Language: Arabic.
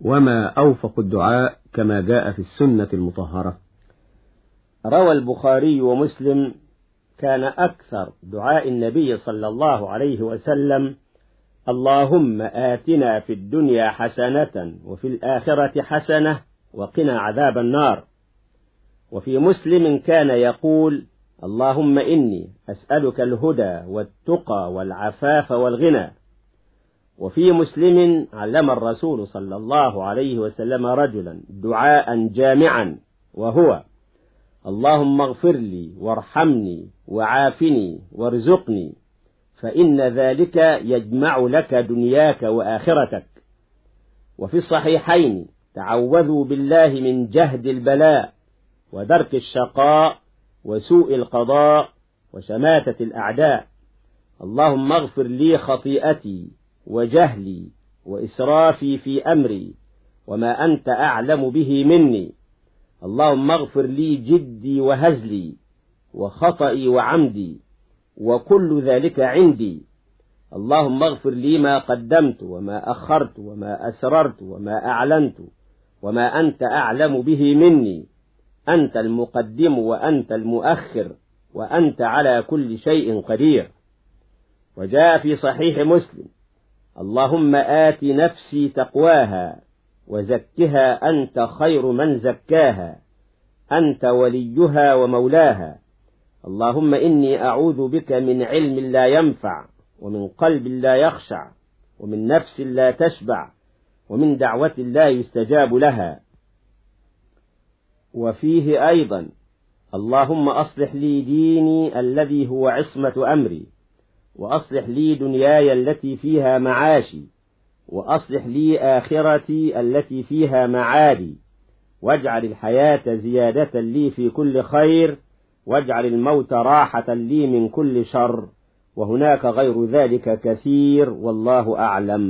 وما أوفق الدعاء كما جاء في السنة المطهرة. روى البخاري ومسلم كان أكثر دعاء النبي صلى الله عليه وسلم اللهم آتنا في الدنيا حسنة وفي الآخرة حسنة وقنا عذاب النار. وفي مسلم كان يقول اللهم إني أسألك الهدى والتقى والعفاف والغنى. وفي مسلم علم الرسول صلى الله عليه وسلم رجلا دعاء جامعا وهو اللهم اغفر لي وارحمني وعافني وارزقني فإن ذلك يجمع لك دنياك وآخرتك. وفي الصحيحين تعوذوا بالله من جهد البلاء ودرك الشقاء وسوء القضاء وشماتة الأعداء. اللهم اغفر لي خطيئتي وجهلي وإسرافي في أمري وما أنت أعلم به مني. اللهم اغفر لي جدي وهزلي وخطئي وعمدي وكل ذلك عندي. اللهم اغفر لي ما قدمت وما أخرت وما أسررت وما أعلنت وما أنت أعلم به مني. أنت المقدم وأنت المؤخر وأنت على كل شيء قدير. وجاء في صحيح مسلم اللهم آت نفسي تقواها وزكها أنت خير من زكاها أنت وليها ومولاها. اللهم إني أعوذ بك من علم لا ينفع ومن قلب لا يخشع ومن نفس لا تشبع ومن دعوة لا يستجاب لها. وفيه أيضا اللهم أصلح لي ديني الذي هو عصمة أمري. وأصلح لي دنياي التي فيها معاشي وأصلح لي آخرتي التي فيها معادي. واجعل الحياة زيادة لي في كل خير واجعل الموت راحة لي من كل شر وهناك غير ذلك كثير والله أعلم.